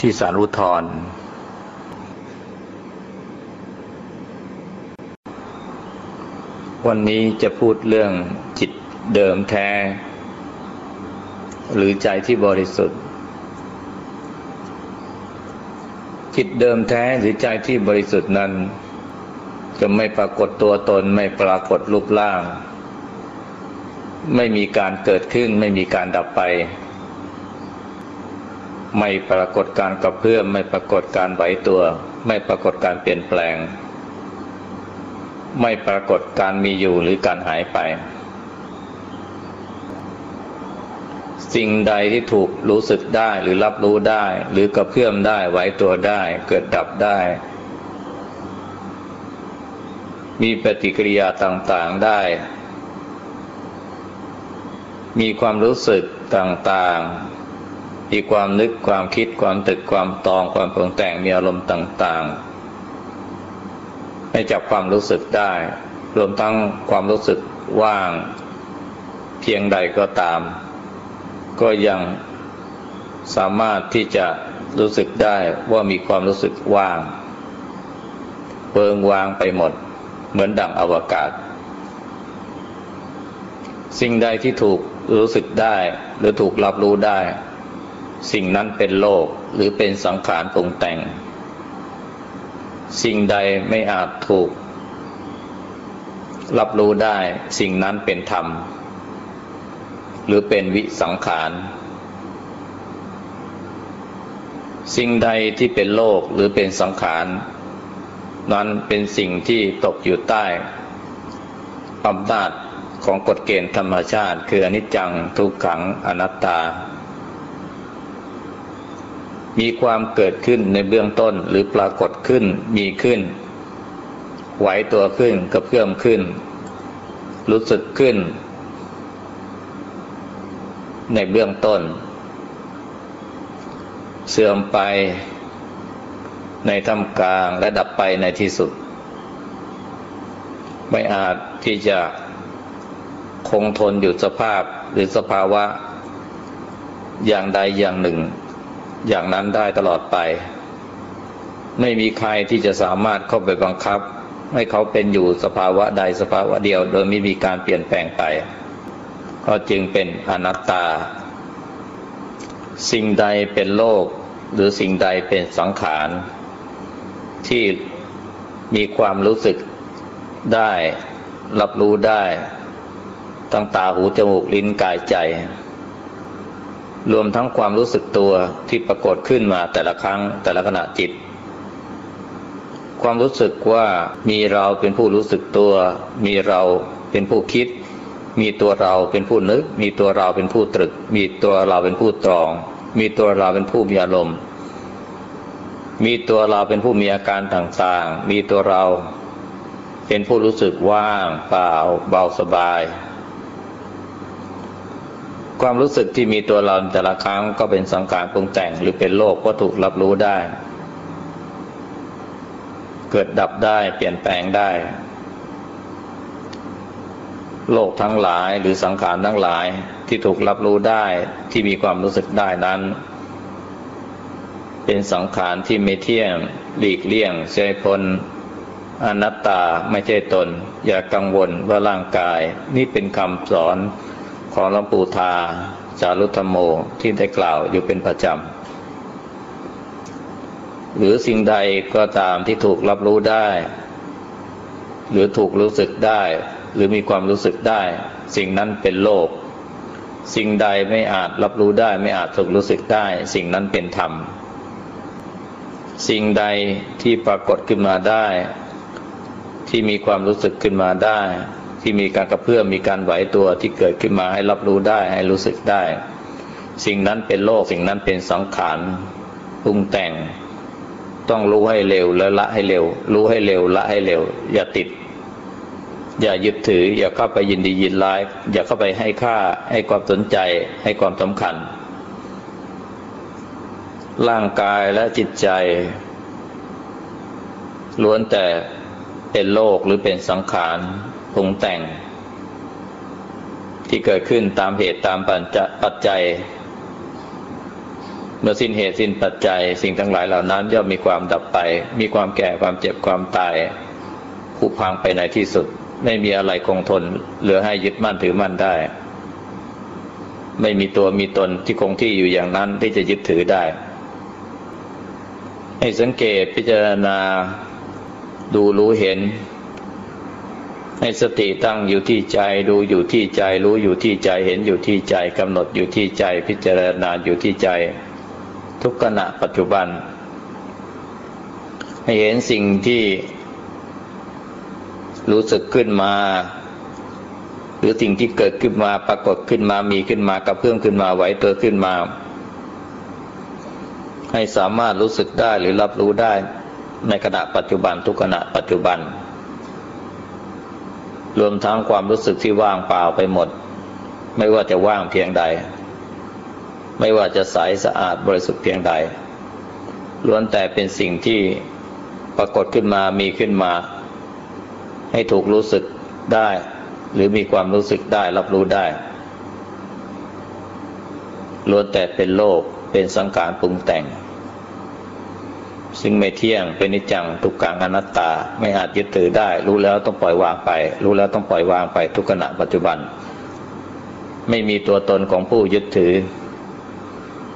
ที่สารุทธรวันนี้จะพูดเรื่องจิตเดิมแท้ หรือใจที่บริสุทธิ์ จิตเดิมแท้หรือใจที่บริสุทธิ์นั้น จะไม่ปรากฏตัวตนไม่ปรากฏรูปร่าง ไม่มีการเกิดขึ้นไม่มีการดับไป ไม่ปรากฏการกระเพื่อมไม่ปรากฏการไหวตัว ไม่ปรากฏการเปลี่ยนแปลง ไม่ปรากฏการมีอยู่หรือการหายไป สิ่งใดที่ถูกรู้สึกได้หรือรับรู้ได้ หรือกระเพื่อมได้ไหวตัวได้ เกิดดับได้ มีปฏิกิริยาต่างๆได้ มีความรู้สึกต่างๆ มีความนึกความคิดความตึกความตองความปรุงแต่งมีอารมณ์ต่างๆ ให้จับความรู้สึกได้ รวมทั้งความรู้สึกว่าง เพียงใดก็ตาม ก็ยังสามารถที่จะรู้สึกได้ว่ามีความรู้สึกว่างเปิงวางไปหมด เหมือนดั่งอวกาศ สิ่งใดที่ถูกรู้สึกได้ หรือถูกรับรู้ได้ สิ่งนั้นเป็นโลกหรือเป็นสังขารปรุงแต่ง สิ่งใดไม่อาจถูก รับรู้ได้สิ่งนั้นเป็นธรรม หรือเป็นวิสังขาร สิ่งใดที่เป็นโลกหรือเป็นสังขาร นั้นเป็นสิ่งที่ตกอยู่ใต้อำนาจของกฎเกณฑ์ธรรมชาติ คืออนิจจังทุกขังอนัตตา มีความเกิดขึ้นในเบื้องต้นหรือปรากฏขึ้นมีขึ้น ไหวตัวขึ้นกระเพื่อมขึ้น รู้สึกขึ้น ในเบื้องต้น เสื่อมไปในท่ามกลางและดับไปในที่สุด ไม่อาจที่จะคงทนอยู่สภาพหรือสภาวะ อย่างใดอย่างหนึ่ง อย่างนั้นได้ตลอดไป ไม่มีใครที่จะสามารถเข้าไปบังคับ ให้เขาเป็นอยู่สภาวะใดสภาวะเดียว โดยไม่มีการเปลี่ยนแปลงไป ก็จึงเป็นอนัตตา สิ่งใดเป็นโลก หรือสิ่งใดเป็นสังขาร ที่มีความรู้สึกได้ รับรู้ได้ตั้งตาหูจมูกลิ้นกายใจ รวมทั้งความรู้สึกตัวที่ปรากฏขึ้นมาแต่ละครั้งแต่ละขณะจิต ความรู้สึกว่ามีเราเป็นผู้รู้สึกตัว มีเราเป็นผู้คิด มีตัวเราเป็นผู้นึก มีตัวเราเป็นผู้ตรึก มีตัวเราเป็นผู้ตรอง มีตัวเราเป็นผู้มีอารมณ์ มีตัวเราเป็นผู้มีอาการต่างๆ มีตัวเราเป็นผู้รู้สึกว่างเปล่าเบาสบาย ความรู้สึกที่มีตัวเราแต่ละครั้งก็เป็นสังขารปรุงแต่งหรือเป็นโลกก็ถูกรับรู้ได้ เกิดดับได้เปลี่ยนแปลงได้ โลกทั้งหลายหรือสังขารทั้งหลายที่ถูกรับรู้ได้ที่มีความรู้สึกได้นั้น เป็นสังขารที่ไม่เที่ยงหลีกเลี่ยงเสียพ้นอนัตตาไม่ใช่ตน อย่ากังวลว่าร่างกาย นี่เป็นคำสอน ของหลวงปู่ทา จารุธรรมโมที่ได้กล่าวอยู่เป็นประจำ หรือสิ่งใดก็ตามที่ถูกรับรู้ได้ หรือถูกรู้สึกได้ หรือมีความรู้สึกได้ สิ่งนั้นเป็นโลก สิ่งใดไม่อาจรับรู้ได้ ไม่อาจถูกรู้สึกได้ สิ่งนั้นเป็นธรรม สิ่งใดที่ปรากฏขึ้นมาได้ ที่มีความรู้สึกขึ้นมาได้ ที่มีการกระเพื่อมมีการไหวตัวที่เกิดขึ้นมาให้รับรู้ได้ให้รู้สึกได้ สิ่งนั้นเป็นโลกสิ่งนั้นเป็นสังขารปรุงแต่ง ต้องรู้ให้เร็วแล้วละให้เร็ว รู้ให้เร็วละให้เร็ว อย่าติด อย่ายึดถือ อย่าเข้าไปยินดียินร้าย อย่าเข้าไปให้ค่าให้ความสนใจให้ความสำคัญ ร่างกายและจิตใจ ล้วนแต่เป็นโลกหรือเป็นสังขาร ปรุงแต่ง ที่เกิดขึ้นตามเหตุตามปัจจัย เมื่อสิ้นเหตุสิ้นปัจจัย สิ่งทั้งหลายเหล่านั้นย่อมมีความดับไป มีความแก่ความเจ็บความตายผุพังไปในที่สุด ไม่มีอะไรคงทน เหลือให้ยึดมั่นถือมั่นได้ ไม่มีตัวมีตนที่คงที่อยู่อย่างนั้นที่จะยึดถือได้ให้สังเกตพิจารณาดูรู้เห็น ให้สติตั้งอยู่ที่ใจดูอยู่ที่ใจรู้อยู่ที่ใจเห็นอยู่ที่ใจกำหนดอยู่ที่ใจพิจารณาอยู่ที่ใจ ทุกขณะปัจจุบัน ให้เห็นสิ่งที่รู้สึกขึ้นมา หรือสิ่งที่เกิดขึ้นมาปรากฏขึ้นมามีขึ้นมากระเพื่อมขึ้นมาไหวตัวขึ้นมา ให้สามารถรู้สึกได้หรือรับรู้ได้ในขณะปัจจุบันทุกขณะปัจจุบัน รวมทั้งความรู้สึกที่ว่างเปล่าไปหมด ไม่ว่าจะว่างเพียงใด ไม่ว่าจะใสสะอาดบริสุทธิ์เพียงใด ล้วนแต่เป็นสิ่งที่ปรากฏขึ้นมามีขึ้นมา ให้ถูกรู้สึกได้ หรือมีความรู้สึกได้รับรู้ได้ล้วนแต่เป็นโลกเป็นสังขารปรุงแต่ง ซึ่งไม่เที่ยงเป็นนิจังทุกขังอนัตตา ไม่อาจยึดถือได้ รู้แล้วต้องปล่อยวางไป รู้แล้วต้องปล่อยวางไปทุกขณะปัจจุบัน ไม่มีตัวตนของผู้ยึดถือ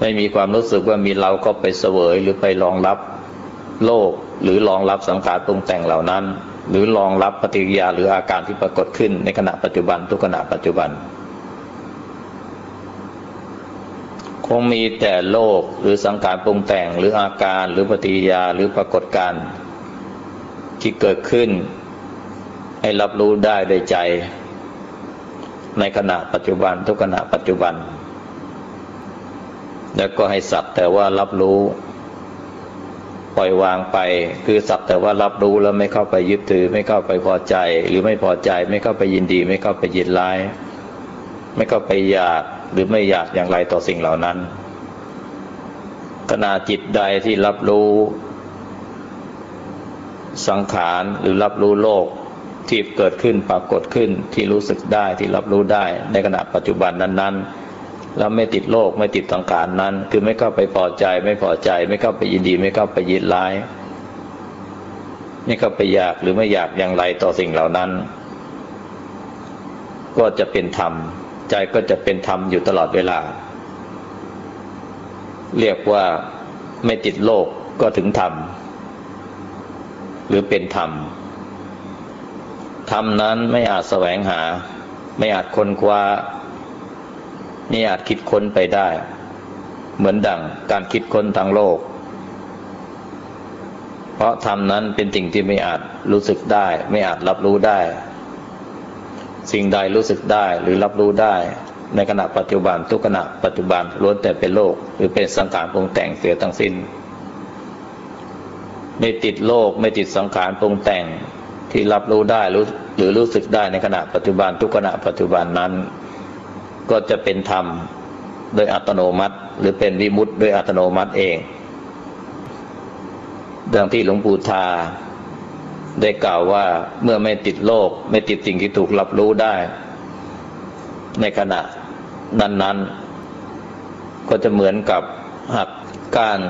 ไม่มีความรู้สึกว่ามีเราก็ไปเสวยหรือไปรองรับโลกหรือรองรับสังขารปรุงแต่งเหล่านั้น หรือรองรับปฏิกิริยาหรืออาการที่ปรากฏขึ้นในขณะปัจจุบันทุกขณะปัจจุบัน คงมีแต่โลกหรือสังขารปรุงแต่งหรืออาการหรือปฏิยาหรือปรากฏการณ์ที่เกิดขึ้น ให้รับรู้ได้โดยใจ ในขณะปัจจุบันทุกขณะปัจจุบัน แล้วก็ให้สัตว์แต่ว่ารับรู้ ปล่อยวางไป คือสัตว์แต่ว่ารับรู้แล้วไม่เข้าไปยึดถือ ไม่เข้าไปพอใจ หรือไม่พอใจไม่เข้าไปยินดี ไม่เข้าไปยินร้าย ไม่เข้าไปอยากหรือไม่อยากอย่างไรต่อสิ่งเหล่านั้น ขณะจิตใดที่รับรู้ สังขารหรือรับรู้โลกที่เกิดขึ้นปรากฏขึ้นที่รู้สึกได้ที่รับรู้ได้ ในขณะปัจจุบันนั้น ๆ แล้วไม่ติดโลกไม่ติดสังขารนั้น คือไม่เข้าไปพอใจ ไม่พอใจ ไม่เข้าไปยินดี ไม่เข้าไปยินร้ายไม่เข้าไปอยากหรือไม่อยากอย่างไรต่อสิ่งเหล่านั้น ก็จะเป็นธรรม ใจก็จะเป็นธรรมอยู่ตลอดเวลา เรียกว่าไม่ติดโลกก็ถึงธรรม หรือเป็นธรรม ธรรมนั้นไม่อาจแสวงหา ไม่อาจค้นคว้าไม่อาจคิดค้นไปได้ เหมือนดังการคิดค้นทางโลก เพราะธรรมนั้นเป็นสิ่งที่ไม่อาจรู้สึกได้ ไม่อาจรับรู้ได้ สิ่งใดรู้สึกได้หรือรับรู้ได้ ในขณะปัจจุบันทุกขณะปัจจุบันล้วนแต่เป็นโลก หรือเป็นสังขารปรุงแต่งเสียทั้งสิ้น ไม่ติดโลกไม่ติดสังขารปรุงแต่งที่รับรู้ได้รู้หรือรู้สึกได้ในขณะปัจจุบันทุกขณะปัจจุบันนั้น ก็จะเป็นธรรมโดยอัตโนมัติ หรือเป็นวิมุตต์โดยอัตโนมัติเอง ดังที่หลวงปู่ทา ได้กล่าวว่าเมื่อไม่ติดโลก ไม่ติดสิ่งที่ถูกรับรู้ได้ ในขณะนั้นๆ ก็จะเหมือนกับหักก้าน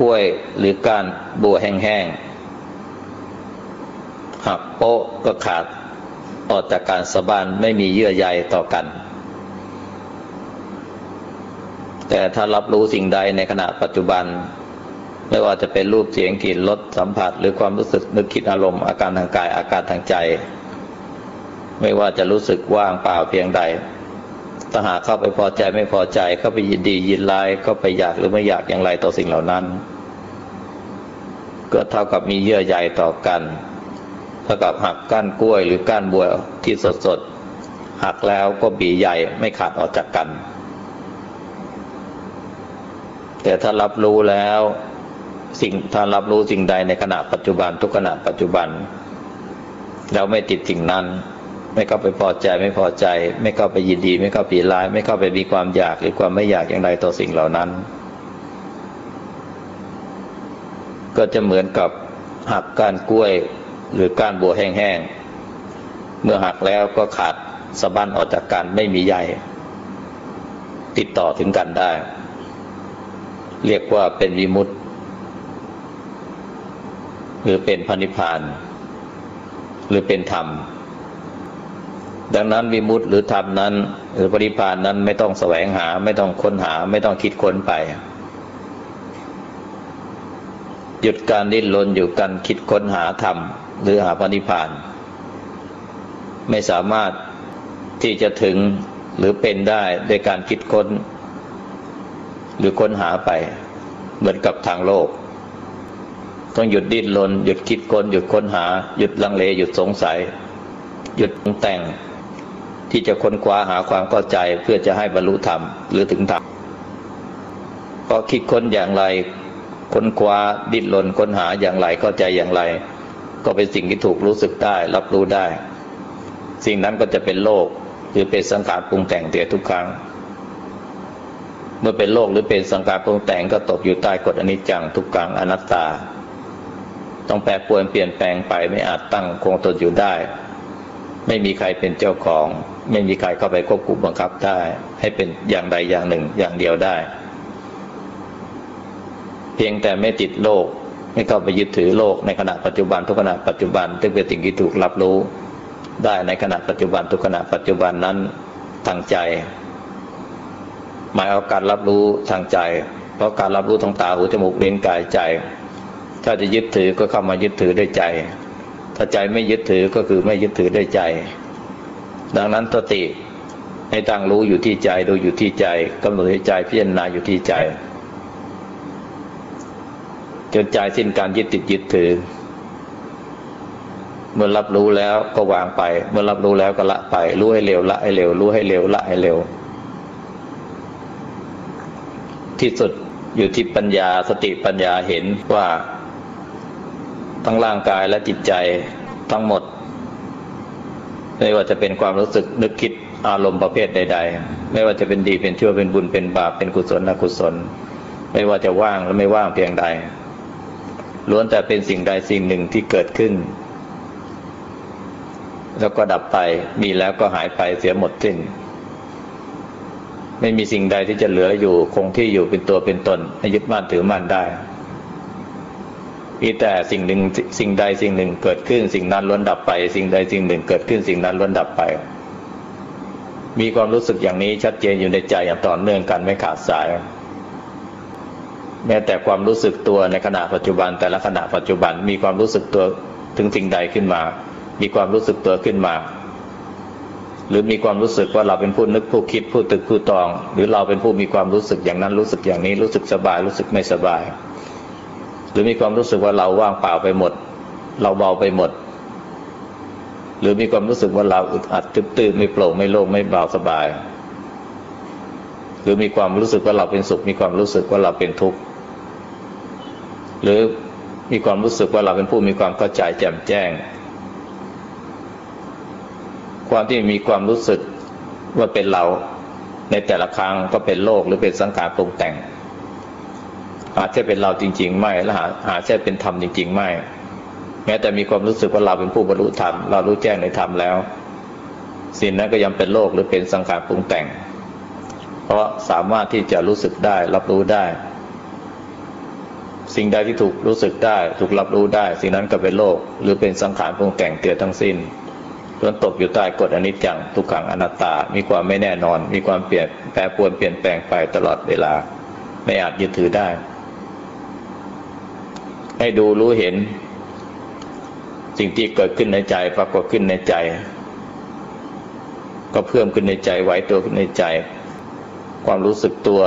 กล้วยหรือก้านบัวแห้งๆหักโป๊ะก็ขาดออกจากการสะบานไม่มีเยื่อใยต่อกัน แต่ถ้ารับรู้สิ่งใดในขณะปัจจุบัน ไม่ว่าจะเป็นรูปเสียงกลิ่นรสสัมผัส หรือความรู้สึกนึกคิดอารมณ์อาการทางกายอาการทางใจ ไม่ว่าจะรู้สึกว่างเปล่าเพียงใดถ้าหากเข้าไปพอใจไม่พอใจเข้าไปยินดียินร้ายเข้าไปอยากหรือไม่อยากอย่างไรต่อสิ่งเหล่านั้น ก็เท่ากับมีเยื่อใยต่อกันเท่ากับหักก้านกล้วยหรือก้านบัวที่สดสดหักแล้วก็บีใหญ่ไม่ขาดออกจากกัน แต่ถ้ารับรู้แล้ว สิ่งถ้ารับรู้สิ่งใดในขณะปัจจุบัน ทุกขณะปัจจุบันแล้วไม่ติดสิ่งนั้น ไม่เข้าไปพอใจไม่พอใจ ไม่เข้าไปยินดี ไม่เข้าไปร้าย ไม่เข้าไปมีความอยากหรือความไม่อยากอย่างไรต่อสิ่งเหล่านั้น ก็จะเหมือนกับหักก้านกล้วยหรือก้านบัวแห้งๆเมื่อหักแล้วก็ขาดสะบั้นออกจากกันไม่มีใยติดต่อถึงกันได้ เรียกว่าเป็นวิมุตติ หรือเป็นพระนิพพาน หรือเป็นธรรม ดังนั้นวิมุตติหรือธรรมนั้น หรือปริพานนั้นไม่ต้องแสวงหาไม่ต้องค้นหาไม่ต้องคิดค้นไป หยุดการดิ้นรนอยู่กันคิดค้นหาธรรม หรือหาปณิพาน ไม่สามารถที่จะถึงหรือเป็นได้ด้วยการคิดค้น หรือค้นหาไป เหมือนกับทางโลก ต้องหยุดดิ้นรนหยุดคิดค้นหยุดค้นหา หยุดลังเลหยุดสงสัย หยุดแต่ง ที่จะค้นคว้าหาความเข้าใจเพื่อจะให้บรรลุธรรมหรือถึงธรรมเพราะคิดค้นอย่างไรค้นคว้าดิ้นรนค้นหาอย่างไรเข้าใจอย่างไร ก็เป็นสิ่งที่ถูกรู้สึกได้ รับรู้ได้ สิ่งนั้นก็จะเป็นโลกหรือเป็นสังขารปรุงแต่งเตียทุกครั้ง เมื่อเป็นโลกหรือเป็นสังขารปรุงแต่งก็ตกอยู่ใต้กฎอนิจจังทุกขังอนัตตา ต้องแปรปรวนเปลี่ยนแปลงไปไม่อาจตั้งคงตนอยู่ได้ ไม่มีใครเป็นเจ้าของ ไม่มีใครเข้าไปควบคุมบังคับได้ ให้เป็นอย่างใดอย่างหนึ่งอย่างเดียวได้ เพียงแต่ไม่ติดโลก ไม่เข้าไปยึดถือโลกในขณะปัจจุบันทุกขณะปัจจุบันซึ่งเป็นสิ่งที่ถูกรับรู้ ได้ในขณะปัจจุบันทุกขณะปัจจุบันนั้นทางใจ หมายเอาการรับรู้ทางใจ เพราะการรับรู้ทางตาหูจมูกลิ้นกายใจ ถ้าจะยึดถือก็เข้ามายึดถือด้วยใจ ถ้าใจไม่ยึดถือก็คือไม่ยึดถือด้วยใจ ดังนั้นสติให้ตั้งรู้อยู่ที่ใจดูอยู่ที่ใจกำหนดให้ใจพิจารณาอยู่ที่ใจจนใจสิ้นการยึดติดยึดถือ เมื่อรับรู้แล้วก็วางไป เมื่อรับรู้แล้วก็ละไป รู้ให้เร็วละให้เร็ว รู้ให้เร็วละให้เร็ว ที่สุดอยู่ที่ปัญญาสติปัญญาเห็นว่า ทั้งร่างกายและจิตใจทั้งหมด ไม่ว่าจะเป็นความรู้สึกนึกคิดอารมณ์ประเภทใด ๆ ไม่ว่าจะเป็นดีเป็นชั่วเป็นบุญเป็นบาปเป็นกุศลอกุศล ไม่ว่าจะว่างหรือไม่ว่างเพียงใด ล้วนแต่เป็นสิ่งใดสิ่งหนึ่งที่เกิดขึ้น แล้วก็ดับไปมีแล้วก็หายไปเสียหมดสิ้นไม่มีสิ่งใดที่จะเหลืออยู่คงที่อยู่เป็นตัวเป็นตนให้ยึดมั่นถือมั่นได้ มีแต่สิ่งหนึ่งสิ่งใดสิ่งหนึ่งเกิดขึ้น สิ่งนั้นล้วนดับไป สิ่งใดสิ่งหนึ่งเกิดขึ้นสิ่งนั้นล้วนดับไป มีความรู้สึกอย่างนี้ชัดเจนอยู่ในใจอย่างต่อเนื่องกันไม่ขาดสาย แม้แต่ความรู้สึกตัวในขณะปัจจุบัน แต่ละขณะปัจจุบันมีความรู้สึกตัวถึงสิ่งใดขึ้นมา มีความรู้สึกตัวขึ้นมา หรือมีความรู้สึกว่าเราเป็นผู้นึกผู้คิดผู้ตึกผู้ตอง หรือเราเป็นผู้มีความรู้สึกอย่างนั้นรู้สึกอย่างนี้รู้สึกสบายรู้สึกไม่สบาย หรือมีความรู้สึกว่าเราว่างเปล่าไปหมด เราเบาไปหมด หรือมีความรู้สึกว่าเราอึดอัดตื้อไม่โปร่งไม่โล่งไม่เบาสบาย หรือมีความรู้สึกว่าเราเป็นสุข มีความรู้สึกว่าเราเป็นทุกข์หรือมีความรู้สึกว่าเราเป็นผู้มีความเข้าใจแจ่มแจ้ง ความที่มีความรู้สึกว่าเป็นเราในแต่ละครั้งก็เป็นโลกหรือเป็นสังขารปรุงแต่ง อาจจะเป็นเราจริง ๆ ไม่ และหาหาใช่เป็นธรรมจริง ๆ ไม่ แม้แต่มีความรู้สึกว่าเราเป็นผู้บรรลุธรรม เรารู้แจ้งในธรรมแล้ว สิ่งนั้นก็ยังเป็นโลกหรือเป็นสังขารปรุงแต่ง เพราะสามารถที่จะรู้สึกได้รับรู้ได้ สิ่งใดที่ถูกรู้สึกได้ ถูกรับรู้ได้ สิ่งนั้นก็เป็นโลก หรือเป็นสังขารปรุงแต่งเกิดทั้งสิ้นล้วนตกอยู่ใต้กฎอนิจจังทุกขังอนัตตา มีความไม่แน่นอน มีความเปลี่ยนแปรปรวนเปลี่ยนแปลงไปตลอดเวลา ไม่อาจยึดถือได้ ให้ดูรู้เห็น สิ่งที่เกิดขึ้นในใจปรากฏขึ้นในใจ ก็เพิ่มขึ้นในใจไหวตัวขึ้นในใจ ความรู้สึกตัว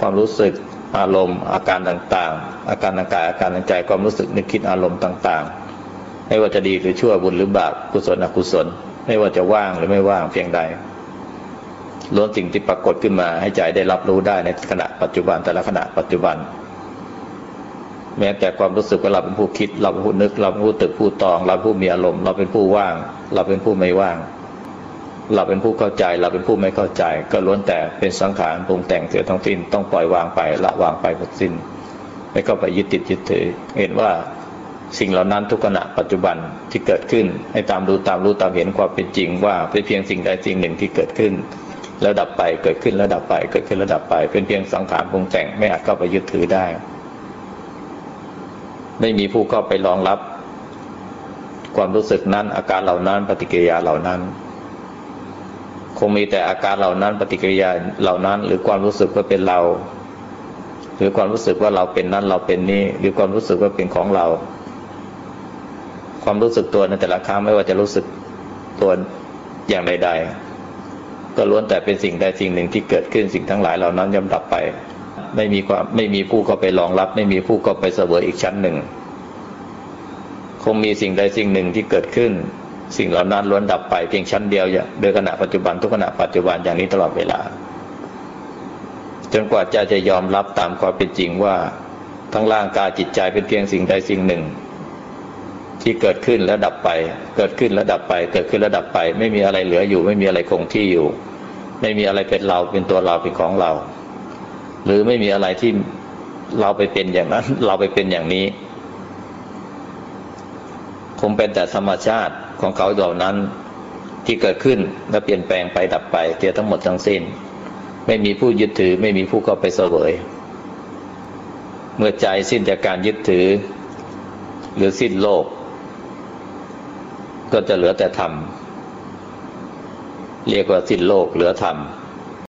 ความรู้สึกอารมณ์ อาการต่างๆ อาการทางกายอาการทางใจความรู้สึกนึกคิดอารมณ์ต่าง ๆ ไม่ว่าจะดีหรือชั่วบุญหรือบาปกุศลอกุศล ไม่ว่าจะว่างหรือไม่ว่างเพียงใดล้วนสิ่งที่ปรากฏขึ้นมาให้ใจได้รับรู้ได้ในขณะปัจจุบันแต่ละขณะปัจจุบัน แม้แต่ความรู้สึกว่าเราเป็นผู้คิด เราเป็นผู้นึก เราเป็นผู้ตึกผู้ตอง เราเป็นผู้มีอารมณ์ เราเป็นผู้ว่าง เราเป็นผู้ไม่ว่าง เราเป็นผู้เข้าใจ เราเป็นผู้ไม่เข้าใจ ก็ล้วนแต่เป็นสังขารปรุงแต่งเสียทั้งสิ้นต้องปล่อยวางไปละวางไปหมดสิ้น ไม่เข้าไปยึดติดยึดถือ เห็นว่าสิ่งเหล่านั้นทุกขณะปัจจุบันที่เกิดขึ้น ให้ตามดูตามรู้ตามเห็นความเป็นจริง ว่าเป็นเพียงสิ่งใดสิ่งหนึ่งที่เกิดขึ้น แล้วดับไปเกิดขึ้นแล้วดับไปเกิดขึ้นแล้วดับไป เป็นเพียงสังขารปรุงแต่งไม่อาจเข้าไปยึดถือได้ ไม่มีผู้เข้าไปรองรับ ความรู้สึกนั้น อาการเหล่านั้น ปฏิกิริยาเหล่านั้น คงมีแต่อาการเหล่านั้น ปฏิกิริยาเหล่านั้น หรือความรู้สึกว่าเป็นเรา หรือความรู้สึกว่าเราเป็นนั้นเราเป็นนี้ หรือความรู้สึกว่าเป็นของเรา ความรู้สึกตัวในแต่ละครั้งไม่ว่าจะรู้สึกตัวอย่างใด ๆ ก็ล้วนแต่เป็นสิ่งใดสิ่งหนึ่งที่เกิดขึ้นสิ่งทั้งหลายเหล่านั้นย่อมดับไป ไม่มีความไม่มีผู้เข้าไปรองรับ ไม่มีผู้เข้าไปเสวยอีกชั้นหนึ่ง คงมีสิ่งใดสิ่งหนึ่งที่เกิดขึ้น สิ่งเหล่านั้นล้วนดับไปเพียงชั้นเดียวอย่างโดยขณะปัจจุบันทุกขณะปัจจุบันอย่างนี้ตลอดเวลา จนกว่าใจจะยอมรับตามความเป็นจริงว่าทั้งร่างกายจิตใจเป็นเพียงสิ่งใดสิ่งหนึ่ง ที่เกิดขึ้นแล้วดับไป เกิดขึ้นแล้วดับไป เกิดขึ้นแล้วดับไป ไม่มีอะไรเหลืออยู่ ไม่มีอะไรคงที่อยู่ ไม่มีอะไรเป็นเราเป็นตัวเราเป็นของเรา หรือไม่มีอะไรที่เราไปเป็นอย่างนั้น เราไปเป็นอย่างนี้ คงเป็นแต่ธรรมชาติของเขาเหล่านั้นที่เกิดขึ้นและเปลี่ยนแปลงไปดับไปเทียทั้งหมดทั้งสิ้น ไม่มีผู้ยึดถือ ไม่มีผู้เข้าไปเสวย เมื่อใจสิ้นจากการยึดถือ หรือสิ้นโลก ก็จะเหลือแต่ธรรมเรียกว่าสิ้นโลกเหลือธรรม